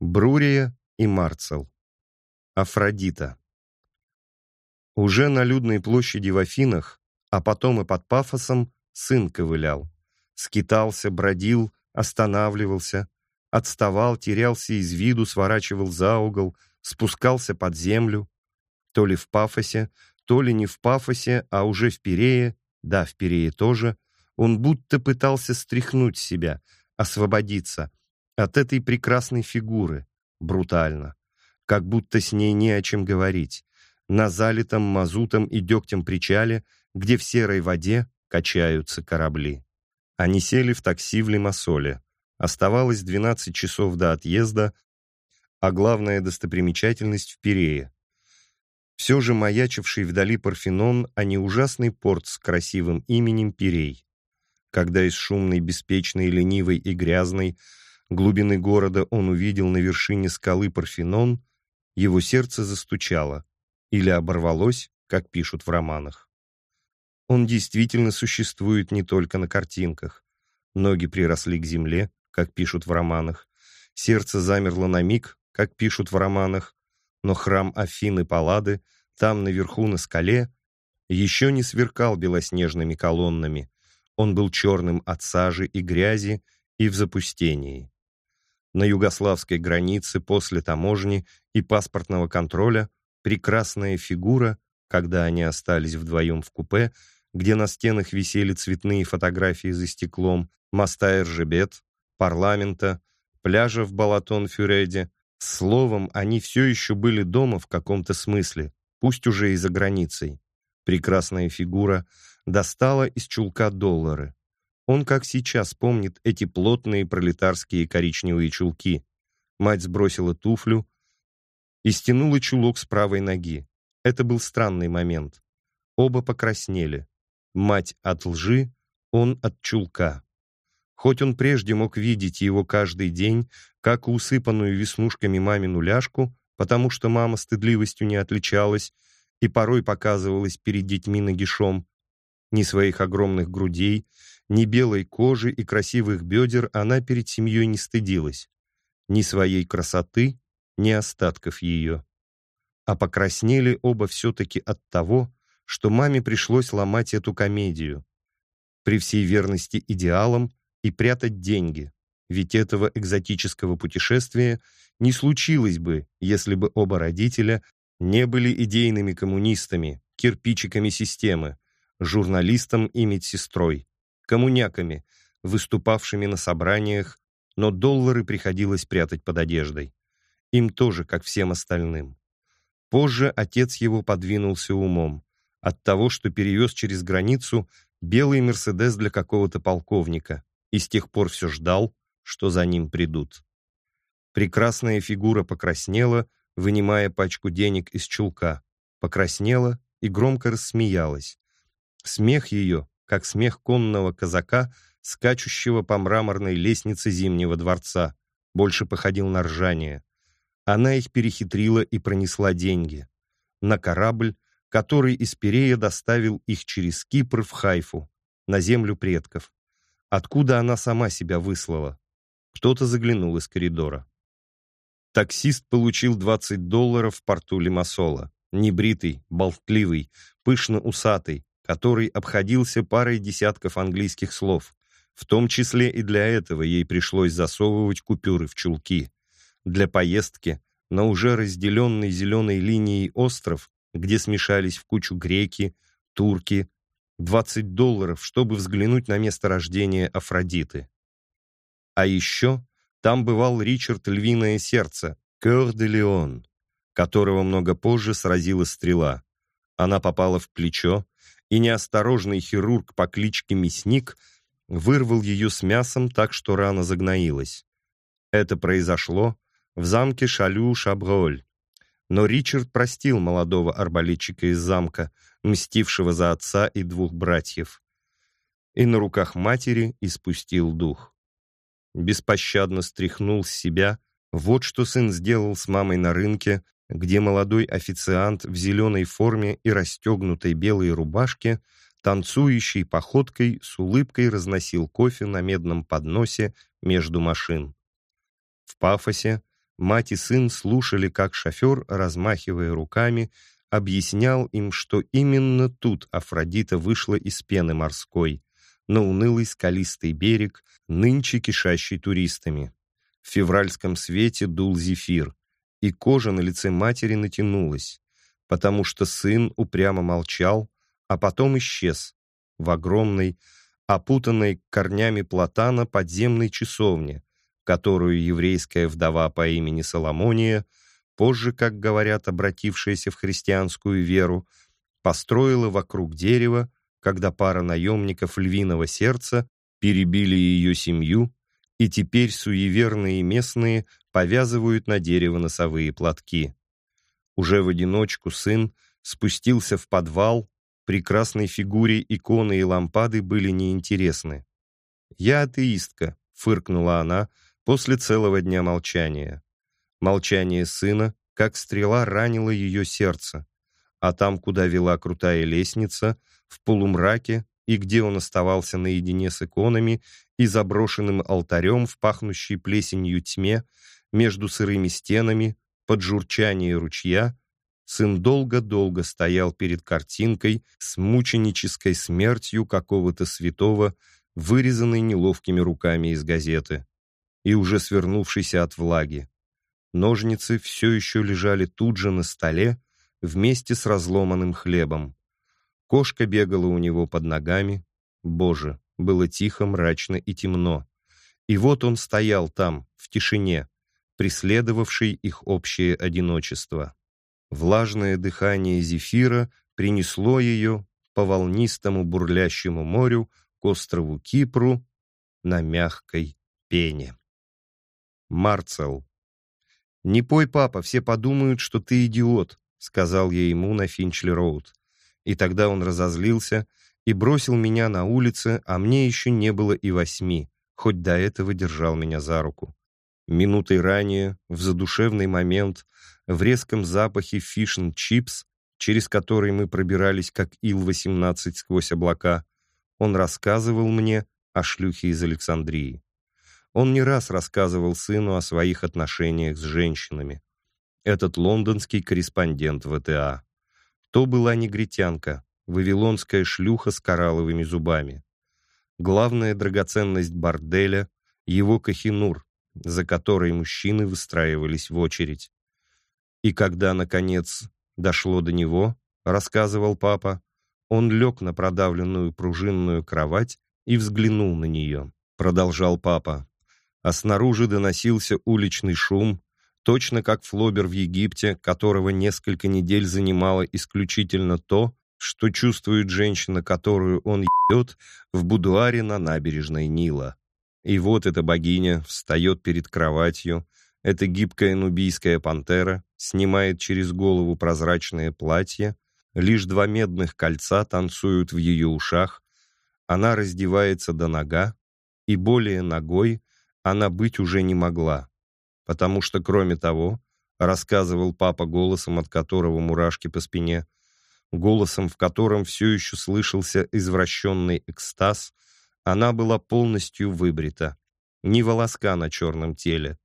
Брурия и Марцел. Афродита. Уже на людной площади в Афинах, а потом и под Пафосом, сын ковылял. Скитался, бродил, останавливался, отставал, терялся из виду, сворачивал за угол, спускался под землю. То ли в Пафосе, то ли не в Пафосе, а уже в Пирее, да, в Пирее тоже, он будто пытался стряхнуть себя, освободиться — от этой прекрасной фигуры, брутально, как будто с ней не о чем говорить, на залитом мазутом и дегтем причале, где в серой воде качаются корабли. Они сели в такси в Лимассоле. Оставалось 12 часов до отъезда, а главная достопримечательность в Пирее. Все же маячивший вдали Парфенон, а не ужасный порт с красивым именем Пирей. Когда из шумной, беспечной, ленивой и грязной глубины города он увидел на вершине скалы Парфенон, его сердце застучало или оборвалось, как пишут в романах. Он действительно существует не только на картинках. Ноги приросли к земле, как пишут в романах. Сердце замерло на миг, как пишут в романах. Но храм Афины Паллады, там, наверху на скале, еще не сверкал белоснежными колоннами. Он был черным от сажи и грязи и в запустении на югославской границе после таможни и паспортного контроля прекрасная фигура, когда они остались вдвоем в купе, где на стенах висели цветные фотографии за стеклом, моста Эржебет, парламента, пляжа в Балатон-Фюреде. Словом, они все еще были дома в каком-то смысле, пусть уже и за границей. Прекрасная фигура достала из чулка доллары. Он как сейчас помнит эти плотные пролетарские коричневые чулки. Мать сбросила туфлю и стянула чулок с правой ноги. Это был странный момент. Оба покраснели. Мать от лжи, он от чулка. Хоть он прежде мог видеть его каждый день, как усыпанную веснушками мамину ляжку, потому что мама стыдливостью не отличалась и порой показывалась перед детьми нагишом, ни своих огромных грудей, ни белой кожи и красивых бедер она перед семьей не стыдилась, ни своей красоты, ни остатков ее. А покраснели оба все-таки от того, что маме пришлось ломать эту комедию, при всей верности идеалам и прятать деньги, ведь этого экзотического путешествия не случилось бы, если бы оба родителя не были идейными коммунистами, кирпичиками системы, журналистом и медсестрой, коммуняками, выступавшими на собраниях, но доллары приходилось прятать под одеждой. Им тоже, как всем остальным. Позже отец его подвинулся умом от того, что перевез через границу белый «Мерседес» для какого-то полковника и с тех пор все ждал, что за ним придут. Прекрасная фигура покраснела, вынимая пачку денег из чулка, покраснела и громко рассмеялась. Смех ее как смех конного казака, скачущего по мраморной лестнице Зимнего дворца, больше походил на ржание. Она их перехитрила и пронесла деньги. На корабль, который из Пирея доставил их через Кипр в Хайфу, на землю предков. Откуда она сама себя выслала? Кто-то заглянул из коридора. Таксист получил 20 долларов в порту Лимассола. Небритый, болтливый, пышно усатый, который обходился парой десятков английских слов. В том числе и для этого ей пришлось засовывать купюры в чулки. Для поездки на уже разделенный зеленой линией остров, где смешались в кучу греки, турки, 20 долларов, чтобы взглянуть на место рождения Афродиты. А еще там бывал Ричард Львиное Сердце, Кёр де Леон, которого много позже сразила стрела. Она попала в плечо, и неосторожный хирург по кличке Мясник вырвал ее с мясом так, что рана загноилась. Это произошло в замке Шалю-Шаброль. Но Ричард простил молодого арбалетчика из замка, мстившего за отца и двух братьев. И на руках матери испустил дух. Беспощадно стряхнул с себя вот что сын сделал с мамой на рынке, где молодой официант в зеленой форме и расстегнутой белой рубашке, танцующей походкой, с улыбкой разносил кофе на медном подносе между машин. В пафосе Мать и сын слушали, как шофер, размахивая руками, объяснял им, что именно тут Афродита вышла из пены морской, на унылый скалистый берег, нынче кишащий туристами. В февральском свете дул зефир, и кожа на лице матери натянулась, потому что сын упрямо молчал, а потом исчез в огромной, опутанной корнями платана подземной часовне, которую еврейская вдова по имени Соломония, позже, как говорят, обратившаяся в христианскую веру, построила вокруг дерева, когда пара наемников львиного сердца перебили ее семью, и теперь суеверные местные повязывают на дерево носовые платки. Уже в одиночку сын спустился в подвал, прекрасной фигуре иконы и лампады были неинтересны. «Я атеистка», — фыркнула она после целого дня молчания. Молчание сына, как стрела, ранило ее сердце, а там, куда вела крутая лестница, в полумраке и где он оставался наедине с иконами и заброшенным алтарем в пахнущей плесенью тьме, между сырыми стенами, под журчание ручья, сын долго-долго стоял перед картинкой с мученической смертью какого-то святого, вырезанной неловкими руками из газеты, и уже свернувшийся от влаги. Ножницы все еще лежали тут же на столе вместе с разломанным хлебом. Кошка бегала у него под ногами. Боже, было тихо, мрачно и темно. И вот он стоял там, в тишине, преследовавший их общее одиночество. Влажное дыхание зефира принесло ее по волнистому бурлящему морю к острову Кипру на мягкой пене. Марцел. «Не пой, папа, все подумают, что ты идиот», сказал я ему на Финчли-Роуд. И тогда он разозлился и бросил меня на улице, а мне еще не было и восьми, хоть до этого держал меня за руку. Минутой ранее, в задушевный момент, в резком запахе fish 'n' chips, через который мы пробирались как Ил-18 сквозь облака, он рассказывал мне о шлюхе из Александрии. Он не раз рассказывал сыну о своих отношениях с женщинами. Этот лондонский корреспондент ВТА. То была негритянка, вавилонская шлюха с коралловыми зубами. Главная драгоценность борделя — его кахинур, за которой мужчины выстраивались в очередь. И когда, наконец, дошло до него, рассказывал папа, он лег на продавленную пружинную кровать и взглянул на нее, продолжал папа. А снаружи доносился уличный шум, точно как флобер в Египте, которого несколько недель занимало исключительно то, что чувствует женщина, которую он ебет в будуаре на набережной Нила. И вот эта богиня встает перед кроватью, эта гибкая нубийская пантера снимает через голову прозрачное платье, лишь два медных кольца танцуют в ее ушах, она раздевается до нога, и более ногой она быть уже не могла, потому что, кроме того, рассказывал папа голосом, от которого мурашки по спине, голосом, в котором все еще слышался извращенный экстаз — она была полностью выбрита. Ни волоска на черном теле.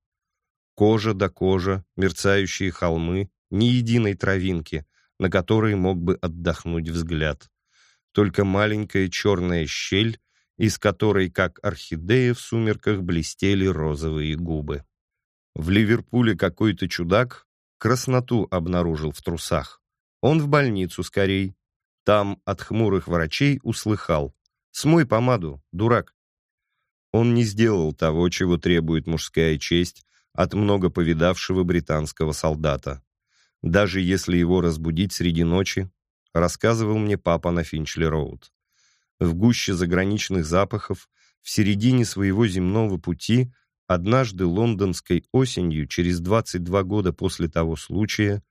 Кожа до кожи, мерцающие холмы, ни единой травинки, на которой мог бы отдохнуть взгляд. Только маленькая черная щель, из которой, как орхидея в сумерках, блестели розовые губы. В Ливерпуле какой-то чудак красноту обнаружил в трусах. Он в больницу скорей. Там от хмурых врачей услыхал. Смой помаду, дурак. Он не сделал того, чего требует мужская честь от много повидавшего британского солдата. Даже если его разбудить среди ночи, рассказывал мне папа на Финчли-Роуд. В гуще заграничных запахов, в середине своего земного пути, однажды лондонской осенью, через 22 года после того случая,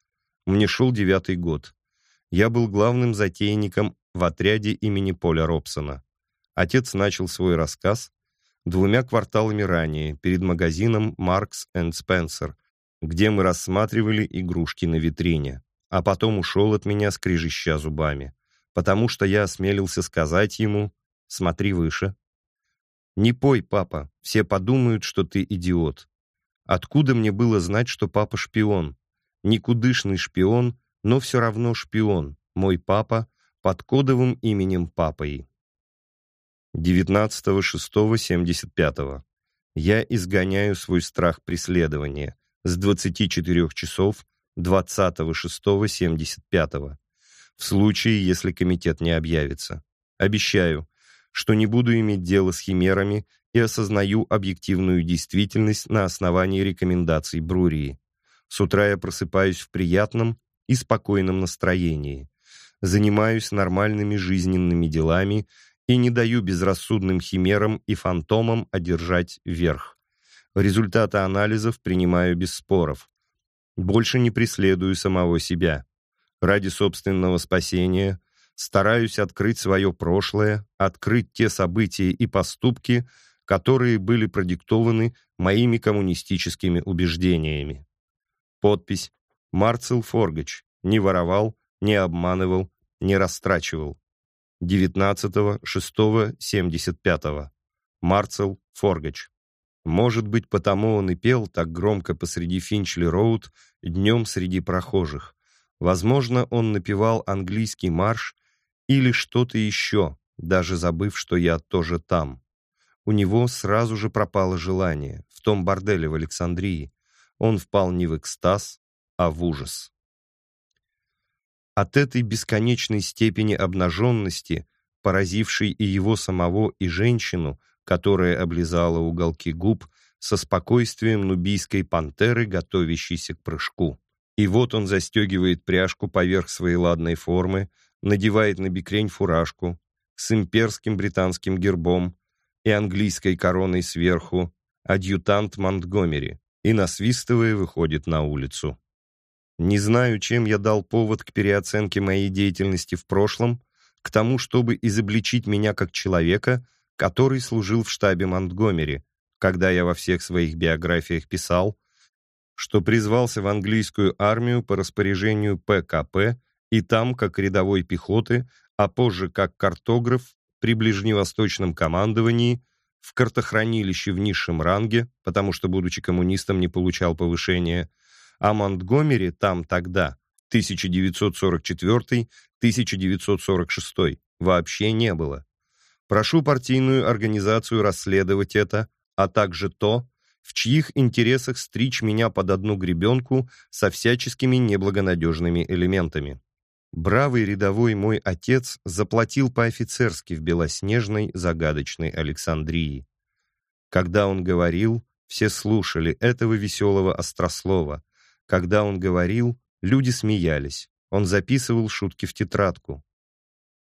мне шел девятый год. Я был главным затейником в отряде имени Поля Робсона. Отец начал свой рассказ двумя кварталами ранее, перед магазином Marks and Spencer, где мы рассматривали игрушки на витрине, а потом ушел от меня, скрежеща зубами, потому что я осмелился сказать ему «Смотри выше». «Не пой, папа, все подумают, что ты идиот». Откуда мне было знать, что папа шпион? Никудышный шпион, но все равно шпион. Мой папа под кодовым именем Папой. 19.06.75. Я изгоняю свой страх преследования с 24 часов 20.06.75 в случае, если комитет не объявится. Обещаю, что не буду иметь дело с химерами и осознаю объективную действительность на основании рекомендаций Брурии. С утра я просыпаюсь в приятном и спокойном настроении, занимаюсь нормальными жизненными делами и не даю безрассудным химерам и фантомам одержать верх. Результаты анализов принимаю без споров. Больше не преследую самого себя. Ради собственного спасения стараюсь открыть свое прошлое, открыть те события и поступки, которые были продиктованы моими коммунистическими убеждениями. Подпись «Марцел Форгач. Не воровал, не обманывал, не растрачивал». 19.06.75. Марцел Форгач. Может быть, потому он и пел так громко посреди Финчли-Роуд днем среди прохожих. Возможно, он напевал английский марш или что-то еще, даже забыв, что я тоже там. У него сразу же пропало желание в том борделе в Александрии. Он впал не в экстаз, а в ужас. От этой бесконечной степени обнаженности, поразившей и его самого, и женщину, которая облизала уголки губ со спокойствием нубийской пантеры, готовящейся к прыжку. И вот он застегивает пряжку поверх своей ладной формы, надевает на бикрень фуражку с имперским британским гербом и английской короной сверху, адъютант Монтгомери, и, насвистывая, выходит на улицу. Не знаю, чем я дал повод к переоценке моей деятельности в прошлом, к тому, чтобы изобличить меня как человека, который служил в штабе Монтгомери, когда я во всех своих биографиях писал, что призвался в английскую армию по распоряжению ПКП и там, как рядовой пехоты, а позже как картограф при ближневосточном командовании, в картохранилище в низшем ранге, потому что, будучи коммунистом, не получал повышения, а Монтгомери там тогда, 1944-1946, вообще не было. Прошу партийную организацию расследовать это, а также то, в чьих интересах стричь меня под одну гребенку со всяческими неблагонадежными элементами. Бравый рядовой мой отец заплатил по-офицерски в белоснежной загадочной Александрии. Когда он говорил, все слушали этого веселого острослова. Когда он говорил, люди смеялись. Он записывал шутки в тетрадку.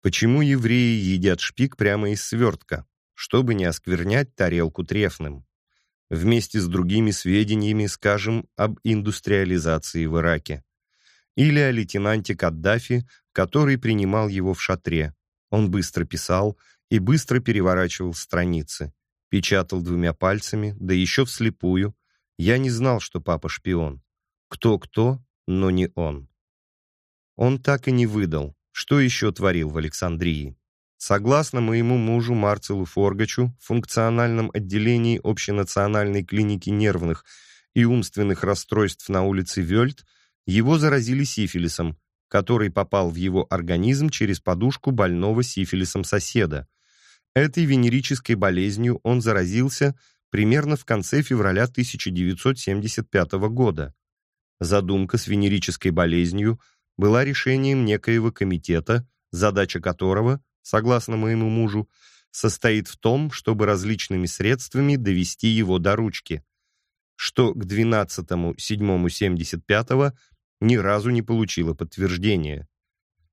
Почему евреи едят шпик прямо из свертка? Чтобы не осквернять тарелку трефным. Вместе с другими сведениями скажем об индустриализации в Ираке или о лейтенанте Каддафи, который принимал его в шатре. Он быстро писал и быстро переворачивал страницы. Печатал двумя пальцами, да еще вслепую. Я не знал, что папа шпион. Кто-кто, но не он. Он так и не выдал, что еще творил в Александрии. Согласно моему мужу Марцелу Форгачу, в функциональном отделении общенациональной клиники нервных и умственных расстройств на улице Вельт его заразили сифилисом, который попал в его организм через подушку больного сифилисом соседа. Этой венерической болезнью он заразился примерно в конце февраля 1975 года. Задумка с венерической болезнью была решением некоего комитета, задача которого, согласно моему мужу, состоит в том, чтобы различными средствами довести его до ручки, что к 12.07.75 ни разу не получила подтверждения.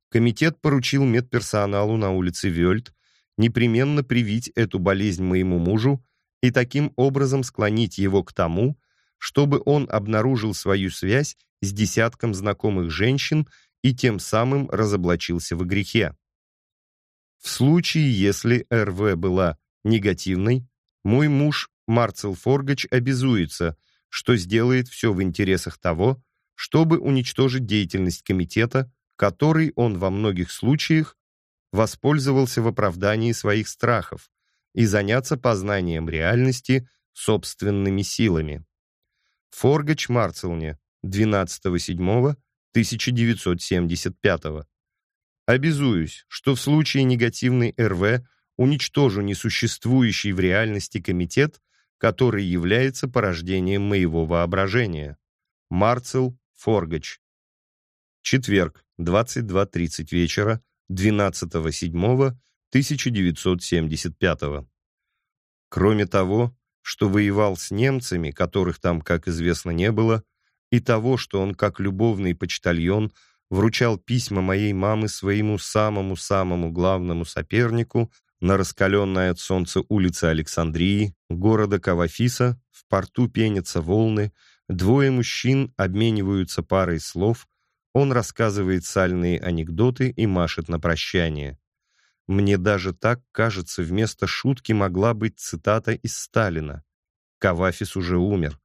Комитет поручил медперсоналу на улице Вельт непременно привить эту болезнь моему мужу и таким образом склонить его к тому, чтобы он обнаружил свою связь с десятком знакомых женщин и тем самым разоблачился в грехе. В случае, если РВ была негативной, мой муж Марцел Форгач обязуется, что сделает все в интересах того, чтобы уничтожить деятельность комитета, который он во многих случаях воспользовался в оправдании своих страхов и заняться познанием реальности собственными силами. Форгач Марцелне, 12.07.1975. Обязуюсь, что в случае негативной РВ уничтожу несуществующий в реальности комитет, который является порождением моего воображения. Марцел Форгач. Четверг, 22.30 вечера, 12.07.1975. Кроме того, что воевал с немцами, которых там, как известно, не было, и того, что он, как любовный почтальон, вручал письма моей мамы своему самому-самому главному сопернику на раскаленной от солнца улице Александрии, города Кавафиса, в порту пенятся волны, двое мужчин обмениваются парой слов, он рассказывает сальные анекдоты и машет на прощание. Мне даже так кажется, вместо шутки могла быть цитата из Сталина. Кавафис уже умер.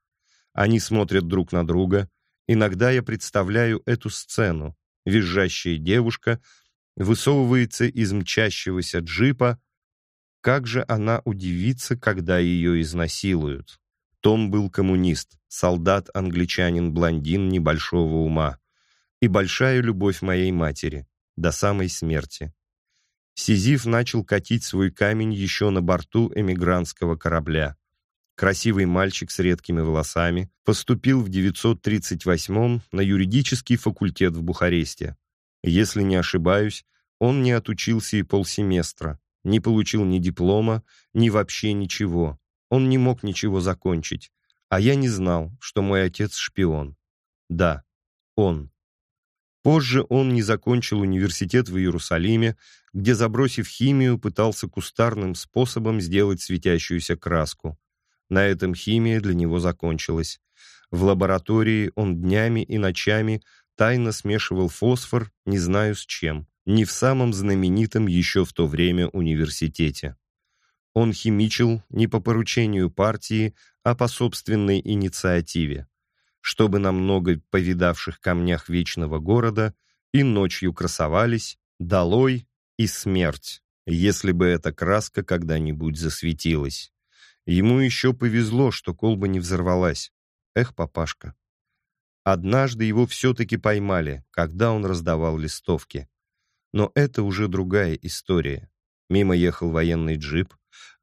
Они смотрят друг на друга. Иногда я представляю эту сцену. Визжащая девушка высовывается из мчащегося джипа. Как же она удивится, когда ее изнасилуют. Том был коммунист, солдат-англичанин-блондин небольшого ума. И большая любовь моей матери, до самой смерти. Сизиф начал катить свой камень еще на борту эмигрантского корабля. Красивый мальчик с редкими волосами поступил в 938-м на юридический факультет в Бухаресте. Если не ошибаюсь, он не отучился и полсеместра, не получил ни диплома, ни вообще ничего. Он не мог ничего закончить. А я не знал, что мой отец шпион. Да, он. Позже он не закончил университет в Иерусалиме, где, забросив химию, пытался кустарным способом сделать светящуюся краску. На этом химия для него закончилась. В лаборатории он днями и ночами тайно смешивал фосфор, не знаю с чем, не в самом знаменитом еще в то время университете. Он химичил не по поручению партии, а по собственной инициативе чтобы на много повидавших камнях вечного города и ночью красовались «Долой» и «Смерть», если бы эта краска когда-нибудь засветилась. Ему еще повезло, что колба не взорвалась. Эх, папашка. Однажды его все-таки поймали, когда он раздавал листовки. Но это уже другая история. Мимо ехал военный джип,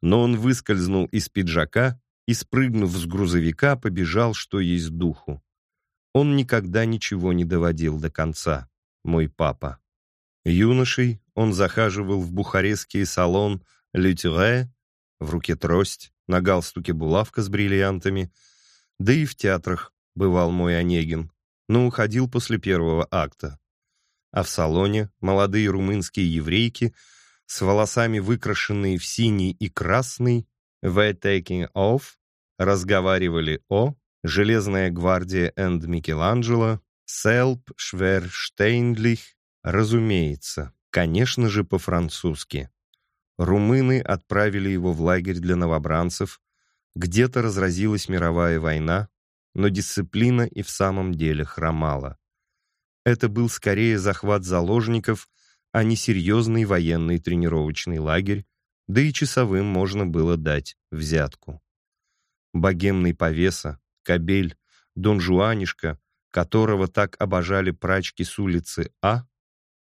но он выскользнул из пиджака и, спрыгнув с грузовика, побежал, что есть духу. Он никогда ничего не доводил до конца, мой папа. Юношей он захаживал в бухарестский салон «Лютюре», в руке трость, на галстуке булавка с бриллиантами, да и в театрах бывал мой Онегин, но уходил после первого акта. А в салоне молодые румынские еврейки с волосами выкрашенные в синий и красный «The Taking Off» разговаривали о «Железная гвардия энд Микеланджело», «Селп Шверштейндлих», разумеется, конечно же, по-французски. Румыны отправили его в лагерь для новобранцев, где-то разразилась мировая война, но дисциплина и в самом деле хромала. Это был скорее захват заложников, а не серьезный военный тренировочный лагерь, да и часовым можно было дать взятку. Богемный повеса, кобель, Дон Жуанишка, которого так обожали прачки с улицы А,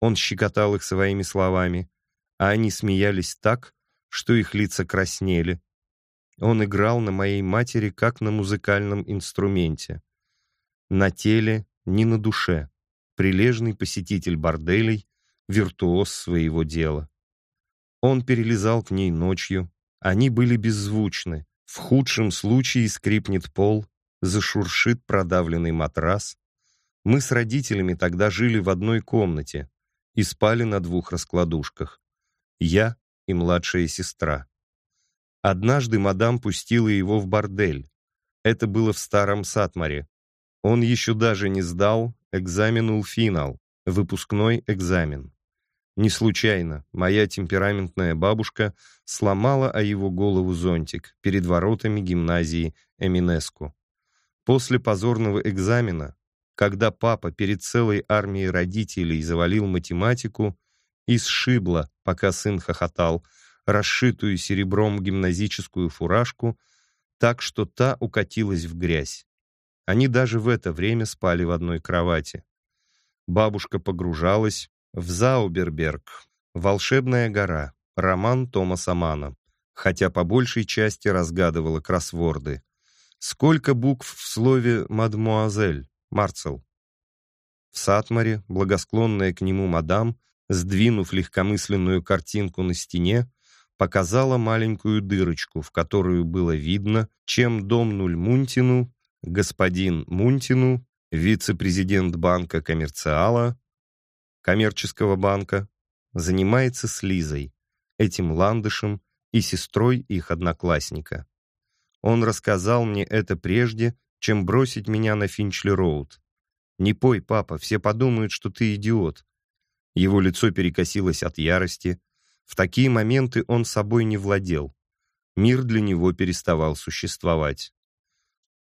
он щекотал их своими словами, а они смеялись так, что их лица краснели. Он играл на моей матери, как на музыкальном инструменте. На теле, не на душе. Прилежный посетитель борделей, виртуоз своего дела. Он перелезал к ней ночью. Они были беззвучны. В худшем случае скрипнет пол, зашуршит продавленный матрас. Мы с родителями тогда жили в одной комнате и спали на двух раскладушках. Я и младшая сестра. Однажды мадам пустила его в бордель. Это было в старом Сатмаре. Он еще даже не сдал экзаменул финал, выпускной экзамен. Не случайно моя темпераментная бабушка сломала о его голову зонтик перед воротами гимназии Эминеску. После позорного экзамена, когда папа перед целой армией родителей завалил математику и сшибла, пока сын хохотал, расшитую серебром гимназическую фуражку, так что та укатилась в грязь. Они даже в это время спали в одной кровати. Бабушка погружалась в Зауберберг, «Волшебная гора», роман Томаса Мана, хотя по большей части разгадывала кроссворды. Сколько букв в слове «мадмуазель», Марцел? В Сатмаре, благосклонная к нему мадам, сдвинув легкомысленную картинку на стене, показала маленькую дырочку, в которую было видно, чем дом Нульмунтину, господин Мунтину, вице-президент банка коммерциала, коммерческого банка, занимается с Лизой, этим ландышем и сестрой их одноклассника. Он рассказал мне это прежде, чем бросить меня на Финчли-Роуд. «Не пой, папа, все подумают, что ты идиот». Его лицо перекосилось от ярости. В такие моменты он собой не владел. Мир для него переставал существовать.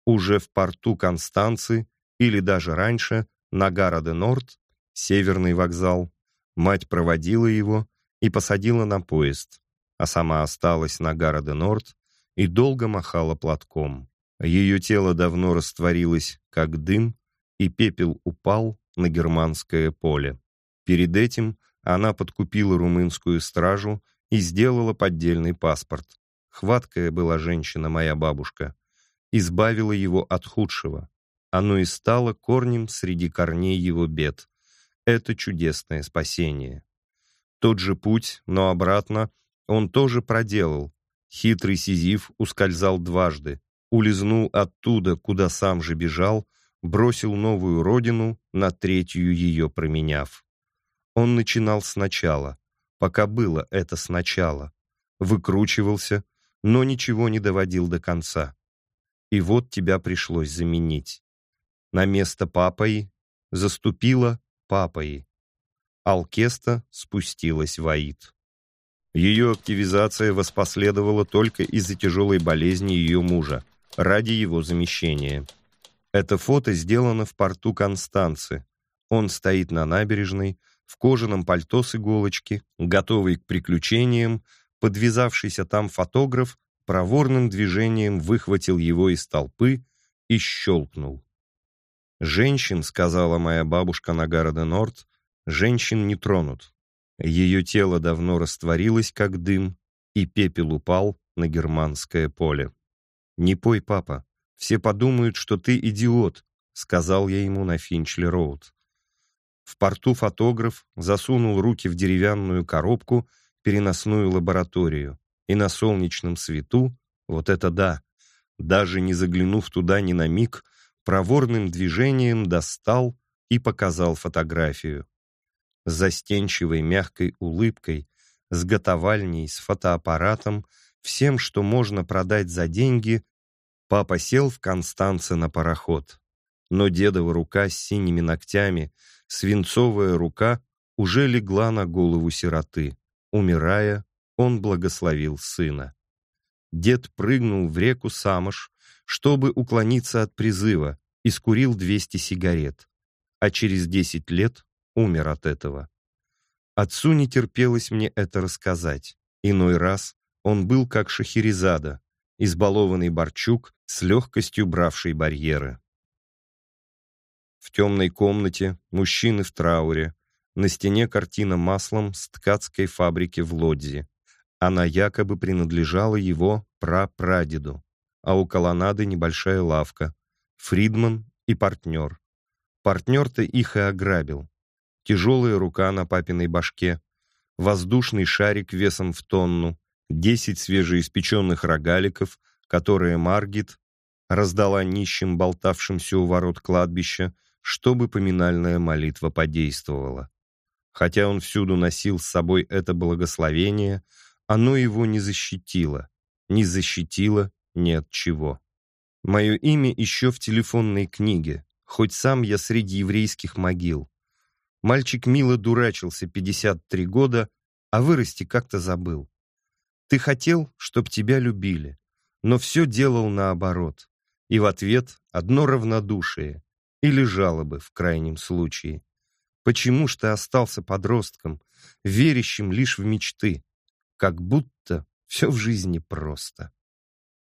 Уже в порту Констанцы, или даже раньше, на Гара-де-Норд, северный вокзал, мать проводила его и посадила на поезд, а сама осталась на Гара-де-Норд и долго махала платком. Ее тело давно растворилось, как дым, и пепел упал на германское поле. Перед этим она подкупила румынскую стражу и сделала поддельный паспорт. Хваткая была женщина, моя бабушка. Избавила его от худшего. Оно и стало корнем среди корней его бед. Это чудесное спасение. Тот же путь, но обратно, он тоже проделал. Хитрый Сизиф ускользал дважды, улизнул оттуда, куда сам же бежал, бросил новую родину, на третью ее променяв. Он начинал сначала, пока было это сначала, выкручивался, но ничего не доводил до конца. И вот тебя пришлось заменить. На место папой заступила папой. Алкеста спустилась в Аид. Ее активизация воспоследовала только из-за тяжелой болезни ее мужа, ради его замещения. Это фото сделано в порту Констанцы. Он стоит на набережной, в кожаном пальто с иголочки, готовый к приключениям, подвязавшийся там фотограф проворным движением выхватил его из толпы и щелкнул. «Женщин, — сказала моя бабушка на Гарде Норд, — женщин не тронут. Ее тело давно растворилось, как дым, и пепел упал на германское поле. «Не пой, папа, все подумают, что ты идиот», — сказал я ему на Финчли-Роуд. В порту фотограф засунул руки в деревянную коробку, переносную лабораторию, и на солнечном свету, вот это да, даже не заглянув туда ни на миг, проворным движением достал и показал фотографию. С застенчивой мягкой улыбкой, с готовальней, с фотоаппаратом, всем, что можно продать за деньги, папа сел в Констанце на пароход. Но дедова рука с синими ногтями, свинцовая рука, уже легла на голову сироты. Умирая, он благословил сына. Дед прыгнул в реку Самош, чтобы уклониться от призыва, и скурил 200 сигарет, а через 10 лет умер от этого. Отцу не терпелось мне это рассказать. Иной раз он был как Шахерезада, избалованный Борчук с легкостью бравший барьеры. В темной комнате мужчины в трауре, на стене картина маслом с ткацкой фабрики в Лодзе. Она якобы принадлежала его прапрадеду, а у колоннады небольшая лавка. Фридман и партнер. Партнер-то их и ограбил. Тяжелая рука на папиной башке, воздушный шарик весом в тонну, десять свежеиспеченных рогаликов, которые Маргит раздала нищим, болтавшимся у ворот кладбища, чтобы поминальная молитва подействовала. Хотя он всюду носил с собой это благословение, оно его не защитило, не защитило ни от чего. Мое имя еще в телефонной книге, хоть сам я среди еврейских могил. Мальчик мило дурачился 53 года, а вырасти как-то забыл. Ты хотел, чтоб тебя любили, но все делал наоборот. И в ответ одно равнодушие или жалобы в крайнем случае. Почему ж ты остался подростком, верящим лишь в мечты? Как будто все в жизни просто.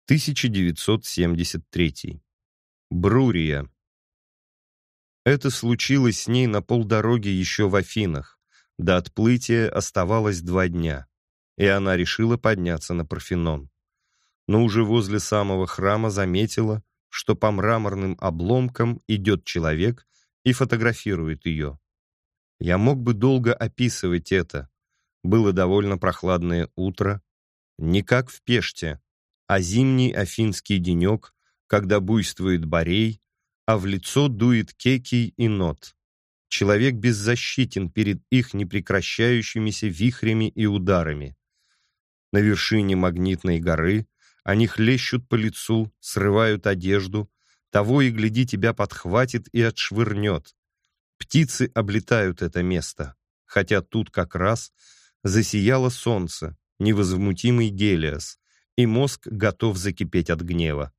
1973 Брурия. Это случилось с ней на полдороги еще в Афинах. До отплытия оставалось два дня, и она решила подняться на Парфенон. Но уже возле самого храма заметила, что по мраморным обломкам идет человек и фотографирует ее. Я мог бы долго описывать это. Было довольно прохладное утро, не как в Пеште, а зимний афинский денек, когда буйствует барей, а в лицо дует кекий и нот. Человек беззащитен перед их непрекращающимися вихрями и ударами. На вершине магнитной горы они хлещут по лицу, срывают одежду, того и гляди тебя подхватит и отшвырнет. Птицы облетают это место, хотя тут как раз засияло солнце, невозмутимый Гелиос, и мозг готов закипеть от гнева.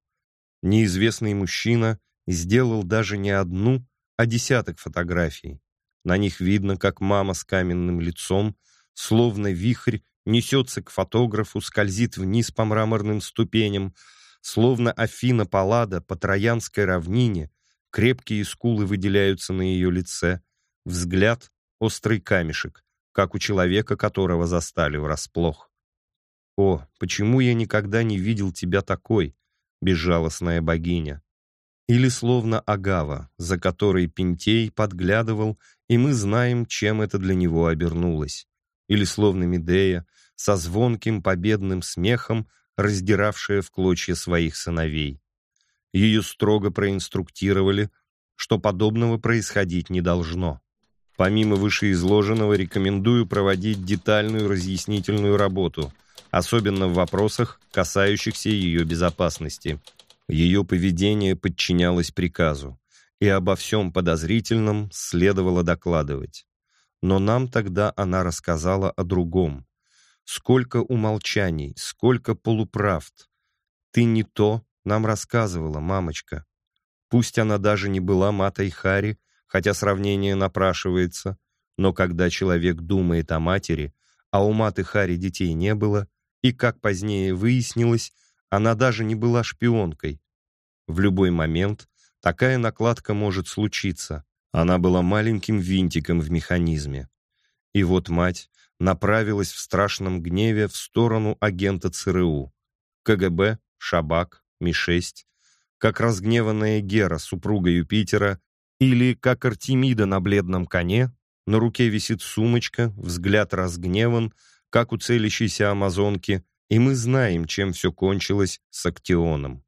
Неизвестный мужчина сделал даже не одну, а десяток фотографий. На них видно, как мама с каменным лицом, словно вихрь, несется к фотографу, скользит вниз по мраморным ступеням, словно Афина Паллада по Троянской равнине, крепкие скулы выделяются на ее лице, взгляд — острый камешек, как у человека, которого застали врасплох. «О, почему я никогда не видел тебя такой, безжалостная богиня?» Или словно Агава, за которой Пентей подглядывал, и мы знаем, чем это для него обернулось. Или словно Медея, со звонким победным смехом, раздиравшая в клочья своих сыновей. Ее строго проинструктировали, что подобного происходить не должно. Помимо вышеизложенного, рекомендую проводить детальную разъяснительную работу, особенно в вопросах, касающихся ее безопасности – ее поведение подчинялось приказу, и обо всем подозрительном следовало докладывать. Но нам тогда она рассказала о другом. Сколько умолчаний, сколько полуправд. Ты не то нам рассказывала, мамочка. Пусть она даже не была матой Хари, хотя сравнение напрашивается, но когда человек думает о матери, а у маты Хари детей не было, и, как позднее выяснилось, она даже не была шпионкой. В любой момент такая накладка может случиться. Она была маленьким винтиком в механизме. И вот мать направилась в страшном гневе в сторону агента ЦРУ. КГБ, Шабак, Ми-6, как разгневанная Гера, супруга Юпитера, или как Артемида на бледном коне, на руке висит сумочка, взгляд разгневан, как у целящейся амазонки, и мы знаем, чем все кончилось с Актионом.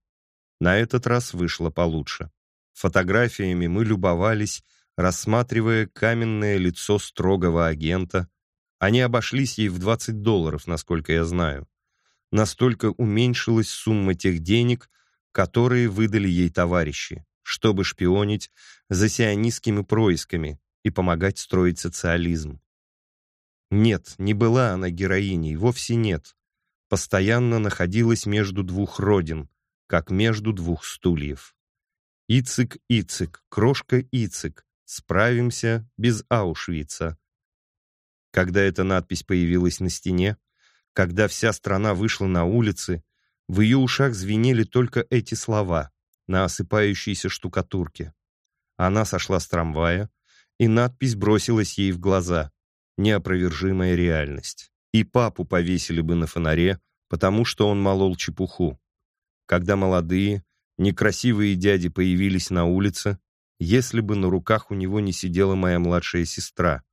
На этот раз вышло получше. Фотографиями мы любовались, рассматривая каменное лицо строгого агента. Они обошлись ей в 20 долларов, насколько я знаю. Настолько уменьшилась сумма тех денег, которые выдали ей товарищи, чтобы шпионить за сионистскими происками и помогать строить социализм. Нет, не была она героиней, вовсе нет. Постоянно находилась между двух родин, как между двух стульев. Ицик, Ицик, крошка Ицик, справимся без Аушвица. Когда эта надпись появилась на стене, когда вся страна вышла на улицы, в ее ушах звенели только эти слова на осыпающейся штукатурке. Она сошла с трамвая, и надпись бросилась ей в глаза. Неопровержимая реальность. И папу повесили бы на фонаре, потому что он молол чепуху когда молодые, некрасивые дяди появились на улице, если бы на руках у него не сидела моя младшая сестра.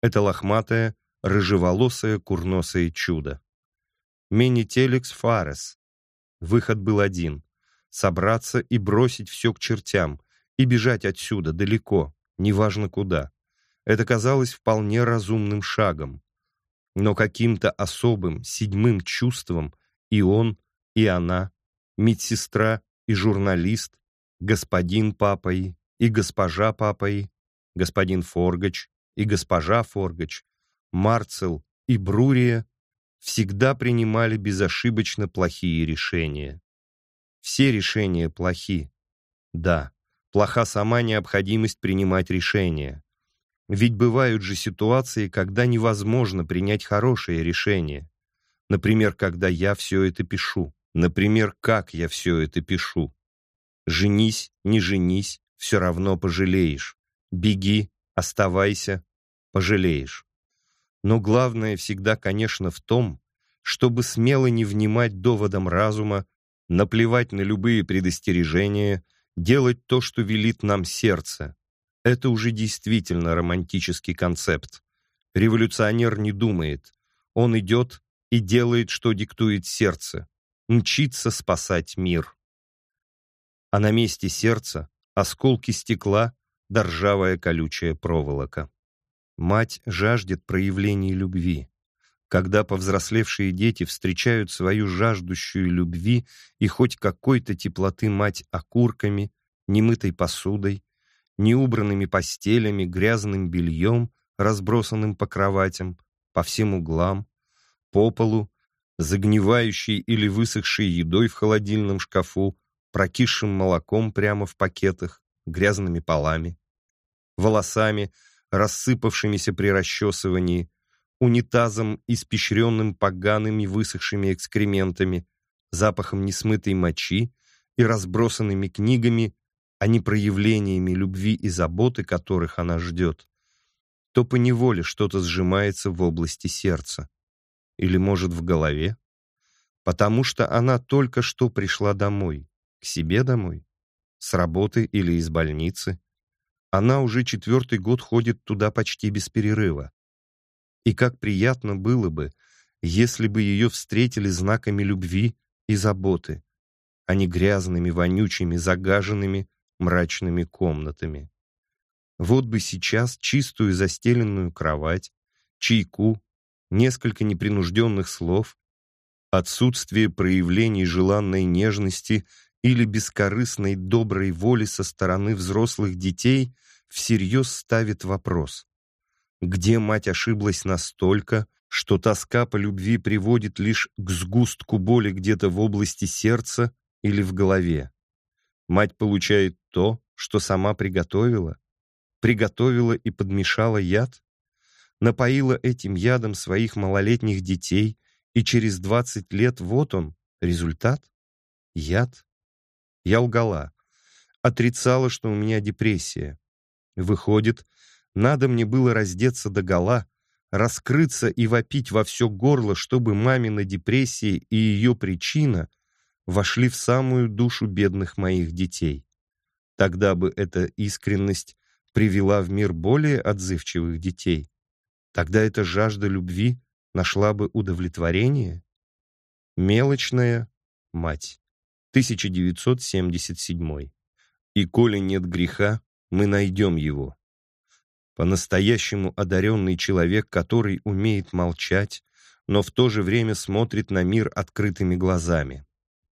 Это лохматое, рыжеволосое, курносое чудо. Менителикс Фарес. Выход был один — собраться и бросить все к чертям, и бежать отсюда, далеко, неважно куда. Это казалось вполне разумным шагом. Но каким-то особым, седьмым чувством и он, и она медсестра и журналист, господин Папой и госпожа Папой, господин Форгач и госпожа Форгач, Марцел и Брурия всегда принимали безошибочно плохие решения. Все решения плохи. Да, плоха сама необходимость принимать решения. Ведь бывают же ситуации, когда невозможно принять хорошее решение. Например, когда я все это пишу. Например, как я все это пишу. Женись, не женись, все равно пожалеешь. Беги, оставайся, пожалеешь. Но главное всегда, конечно, в том, чтобы смело не внимать доводам разума, наплевать на любые предостережения, делать то, что велит нам сердце. Это уже действительно романтический концепт. Революционер не думает. Он идет и делает, что диктует сердце. Мчится спасать мир. А на месте сердца осколки стекла да ржавая колючая проволока. Мать жаждет проявлений любви. Когда повзрослевшие дети встречают свою жаждущую любви и хоть какой-то теплоты мать окурками, немытой посудой, неубранными постелями, грязным бельем, разбросанным по кроватям, по всем углам, по полу, загнивающей или высохшей едой в холодильном шкафу, прокисшим молоком прямо в пакетах, грязными полами, волосами, рассыпавшимися при расчесывании, унитазом, испещренным погаными высохшими экскрементами, запахом несмытой мочи и разбросанными книгами, а не проявлениями любви и заботы, которых она ждет, то поневоле что-то сжимается в области сердца. Или, может, в голове? Потому что она только что пришла домой, к себе домой, с работы или из больницы, она уже четвертый год ходит туда почти без перерыва. И как приятно было бы, если бы ее встретили знаками любви и заботы, а не грязными, вонючими, загаженными, мрачными комнатами. Вот бы сейчас чистую застеленную кровать, чайку, несколько непринужденных слов, отсутствие проявлений желанной нежности или бескорыстной доброй воли со стороны взрослых детей всерьез ставит вопрос. Где мать ошиблась настолько, что тоска по любви приводит лишь к сгустку боли где-то в области сердца или в голове? Мать получает то, что сама приготовила? Приготовила и подмешала яд? Напоила этим ядом своих малолетних детей, и через 20 лет вот он, результат? Яд? Я лгала. Отрицала, что у меня депрессия. Выходит, надо мне было раздеться до гола, раскрыться и вопить во все горло, чтобы мамина депрессия и ее причина вошли в самую душу бедных моих детей. Тогда бы эта искренность привела в мир более отзывчивых детей. Тогда эта жажда любви нашла бы удовлетворение. Мелочная мать. 1977. И коли нет греха, мы найдем его. По-настоящему одаренный человек, который умеет молчать, но в то же время смотрит на мир открытыми глазами.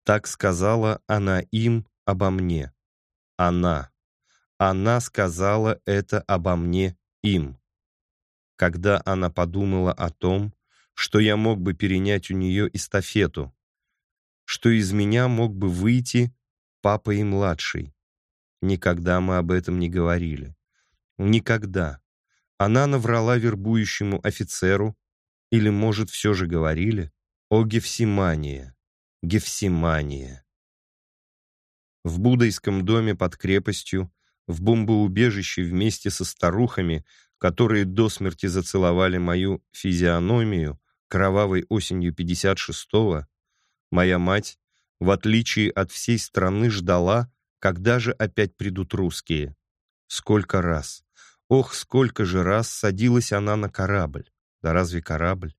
Так сказала она им обо мне. Она. Она сказала это обо мне им. Когда она подумала о том, что я мог бы перенять у нее эстафету, что из меня мог бы выйти папа и младший. Никогда мы об этом не говорили. Никогда. Она наврала вербующему офицеру, или, может, все же говорили, о Гефсимании. Гефсимания. В буддийском доме под крепостью, в бомбоубежище вместе со старухами, которые до смерти зацеловали мою физиономию кровавой осенью 56-го, Моя мать, в отличие от всей страны, ждала, когда же опять придут русские. Сколько раз, ох, сколько же раз садилась она на корабль. Да разве корабль?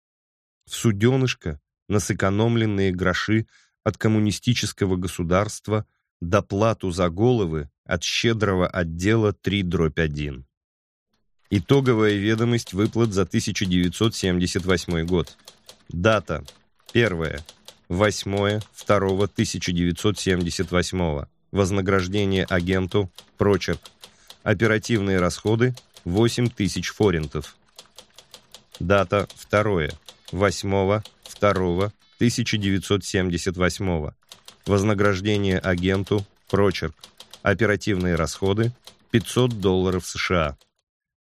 В суденышко, на сэкономленные гроши от коммунистического государства, доплату за головы от щедрого отдела 3 дробь 1. Итоговая ведомость выплат за 1978 год. Дата. Первая. 8.2.1978. Вознаграждение агенту, прочерк. Оперативные расходы 8 тысяч форинтов. Дата 2. 8.2.1978. Вознаграждение агенту, прочерк. Оперативные расходы 500 долларов США.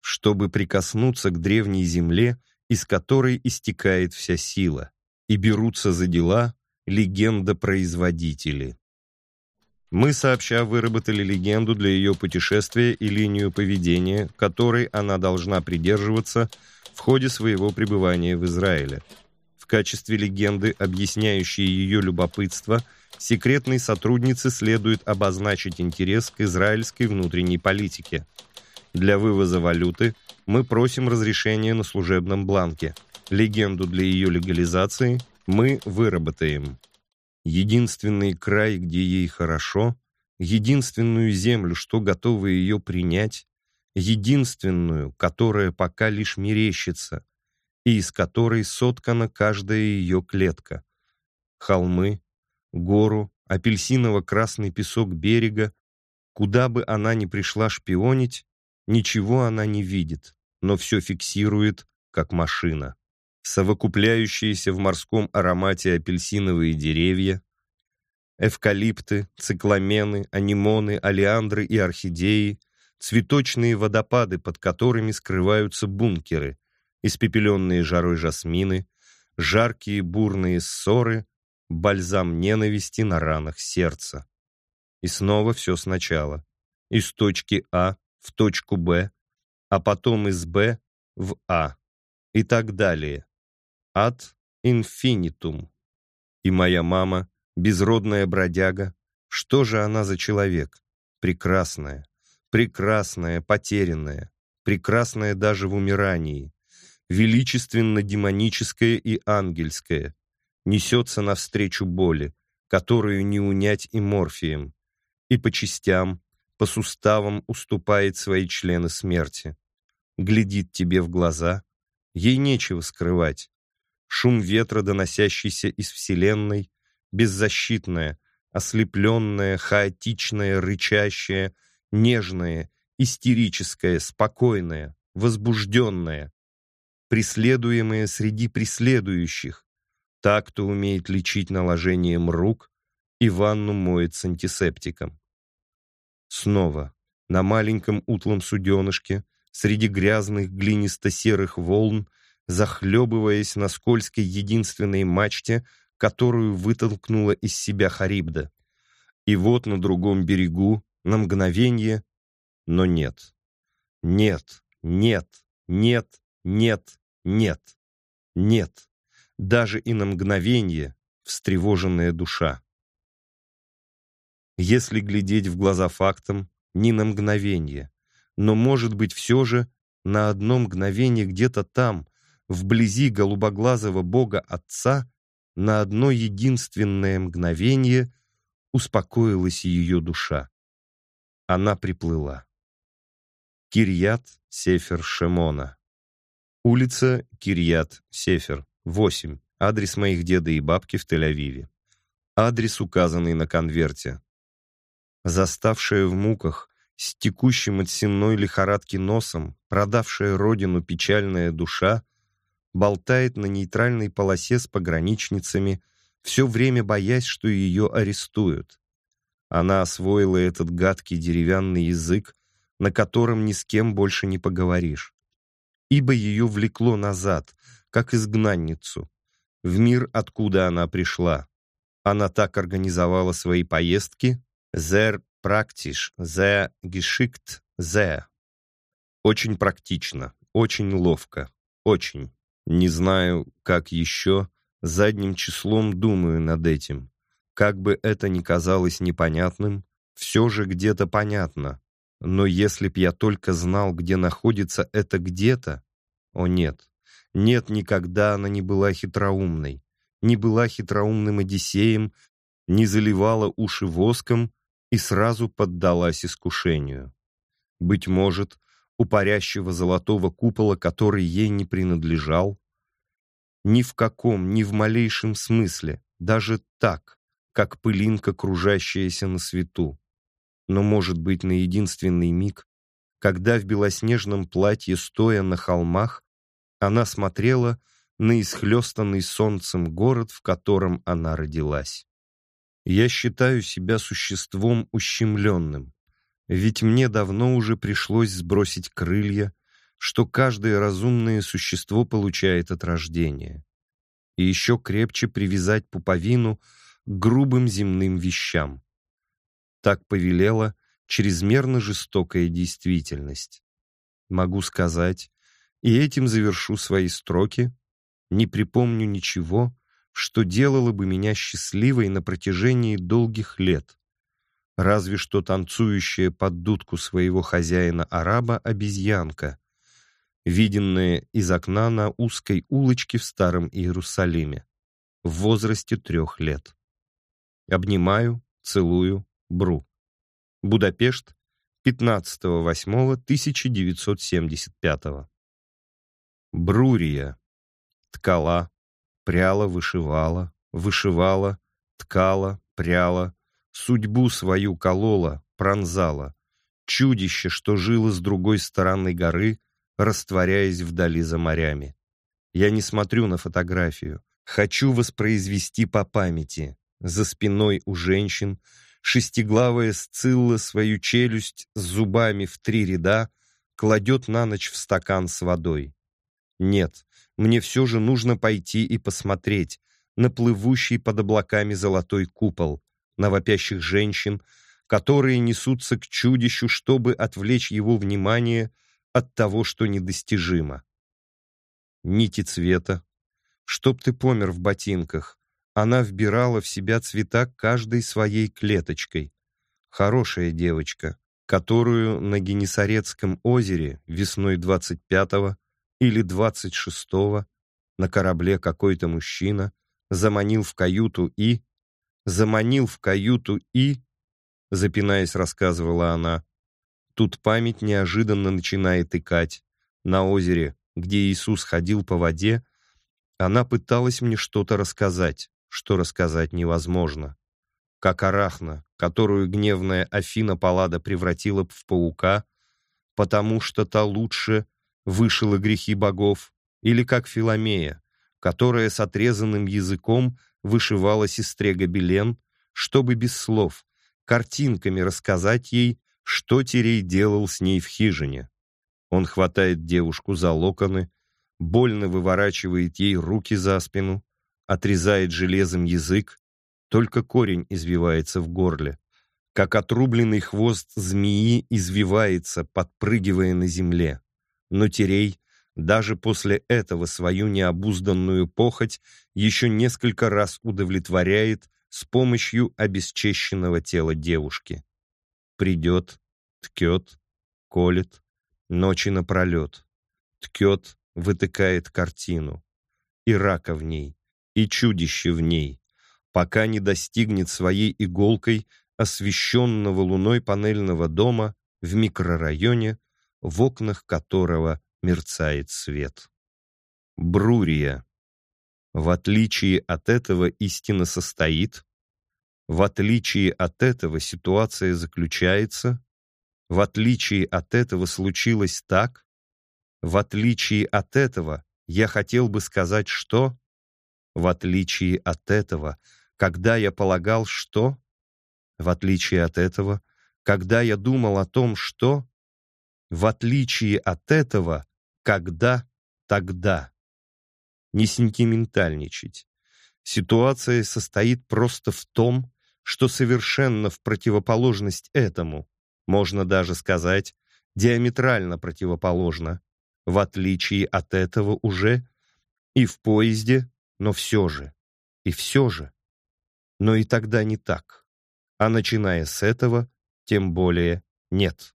Чтобы прикоснуться к древней земле, из которой истекает вся сила и берутся за дела легендопроизводители. Мы сообща выработали легенду для ее путешествия и линию поведения, которой она должна придерживаться в ходе своего пребывания в Израиле. В качестве легенды, объясняющей ее любопытство, секретной сотруднице следует обозначить интерес к израильской внутренней политике. Для вывоза валюты мы просим разрешения на служебном бланке. Легенду для ее легализации мы выработаем единственный край, где ей хорошо, единственную землю, что готова ее принять, единственную, которая пока лишь мерещится, и из которой соткана каждая ее клетка. Холмы, гору, апельсиново-красный песок берега, куда бы она ни пришла шпионить, ничего она не видит, но все фиксирует, как машина. Совокупляющиеся в морском аромате апельсиновые деревья, эвкалипты, цикламены, анимоны, алиандры и орхидеи, цветочные водопады, под которыми скрываются бункеры, испепеленные жарой жасмины, жаркие бурные ссоры, бальзам ненависти на ранах сердца. И снова все сначала. Из точки А в точку Б, а потом из Б в А. И так далее ad infinitum. И моя мама, безродная бродяга, что же она за человек? Прекрасная, прекрасная, потерянная, прекрасная даже в умирании, величественно-демоническая и ангельская, несется навстречу боли, которую не унять и морфием, и по частям, по суставам уступает свои члены смерти. Глядит тебе в глаза, ей нечего скрывать, шум ветра, доносящийся из Вселенной, беззащитное, ослепленное, хаотичное, рычащее, нежное, истерическое, спокойное, возбужденное, преследуемое среди преследующих, так, кто умеет лечить наложением рук и ванну моет с антисептиком. Снова на маленьком утлом суденышке среди грязных глинисто-серых волн захлебываясь на скользкой единственной мачте, которую вытолкнула из себя Харибда. И вот на другом берегу, на мгновение, но нет. Нет, нет, нет, нет, нет, нет. Даже и на мгновение встревоженная душа. Если глядеть в глаза фактам, не на мгновение, но, может быть, все же на одно мгновение где-то там, вблизи голубоглазого бога Отца на одно единственное мгновение успокоилась ее душа. Она приплыла. Кирьят Сефер Шемона. Улица Кирьят Сефер, 8. Адрес моих деда и бабки в Тель-Авиве. Адрес, указанный на конверте. Заставшая в муках, с текущим от сенной лихорадки носом, продавшая родину печальная душа — болтает на нейтральной полосе с пограничницами, все время боясь, что ее арестуют. Она освоила этот гадкий деревянный язык, на котором ни с кем больше не поговоришь. Ибо ее влекло назад, как изгнанницу, в мир, откуда она пришла. Она так организовала свои поездки «Sehr praktisch, sehr geschickt, sehr». Очень практично, очень ловко, очень. Не знаю, как еще, задним числом думаю над этим. Как бы это ни казалось непонятным, все же где-то понятно. Но если б я только знал, где находится это где-то... О нет, нет, никогда она не была хитроумной, не была хитроумным Одиссеем, не заливала уши воском и сразу поддалась искушению. Быть может, у парящего золотого купола, который ей не принадлежал, ни в каком, ни в малейшем смысле, даже так, как пылинка, кружащаяся на свету. Но, может быть, на единственный миг, когда в белоснежном платье, стоя на холмах, она смотрела на исхлестанный солнцем город, в котором она родилась. Я считаю себя существом ущемленным, ведь мне давно уже пришлось сбросить крылья, что каждое разумное существо получает от рождения, и еще крепче привязать пуповину к грубым земным вещам. Так повелела чрезмерно жестокая действительность. Могу сказать, и этим завершу свои строки, не припомню ничего, что делало бы меня счастливой на протяжении долгих лет, разве что танцующая под дудку своего хозяина-араба обезьянка, виденная из окна на узкой улочке в Старом Иерусалиме, в возрасте трех лет. Обнимаю, целую, бру. Будапешт, 15.08.1975. Брурия. Ткала, пряла, вышивала, вышивала, ткала, пряла, судьбу свою колола, пронзала. Чудище, что жило с другой стороны горы, растворяясь вдали за морями. Я не смотрю на фотографию. Хочу воспроизвести по памяти. За спиной у женщин шестиглавая сцилла свою челюсть с зубами в три ряда кладет на ночь в стакан с водой. Нет, мне все же нужно пойти и посмотреть на плывущий под облаками золотой купол, на вопящих женщин, которые несутся к чудищу, чтобы отвлечь его внимание от того, что недостижимо. Нити цвета. Чтоб ты помер в ботинках, она вбирала в себя цвета каждой своей клеточкой. Хорошая девочка, которую на Генесарецком озере весной 25-го или 26-го на корабле какой-то мужчина заманил в каюту и... Заманил в каюту и... Запинаясь, рассказывала она. Тут память неожиданно начинает икать. На озере, где Иисус ходил по воде, она пыталась мне что-то рассказать что рассказать невозможно. Как Арахна, которую гневная Афина Паллада превратила в паука, потому что та лучше вышила грехи богов, или как Филомея, которая с отрезанным языком вышивала сестре Гобелен, чтобы без слов, картинками рассказать ей, что Терей делал с ней в хижине. Он хватает девушку за локоны, больно выворачивает ей руки за спину, отрезает железом язык, только корень извивается в горле, как отрубленный хвост змеи извивается, подпрыгивая на земле. Но Терей даже после этого свою необузданную похоть еще несколько раз удовлетворяет с помощью обесчещенного тела девушки. Придет, ткет, колет, ночи напролет. Ткет, вытыкает картину. И рака в ней, и чудище в ней, пока не достигнет своей иголкой освещенного луной панельного дома в микрорайоне, в окнах которого мерцает свет. Брурия. В отличие от этого истина состоит, в отличие от этого ситуация заключается, в отличие от этого случилось так, в отличие от этого я хотел бы сказать, что в отличие от этого, когда я полагал, что... В отличие от этого, когда я думал о том, что... В отличие от этого, когда, тогда. Не сентиментальничать. Ситуация состоит просто в том, что совершенно в противоположность этому, можно даже сказать, диаметрально противоположно. В отличие от этого уже и в поезде но все же, и все же. Но и тогда не так. А начиная с этого, тем более нет.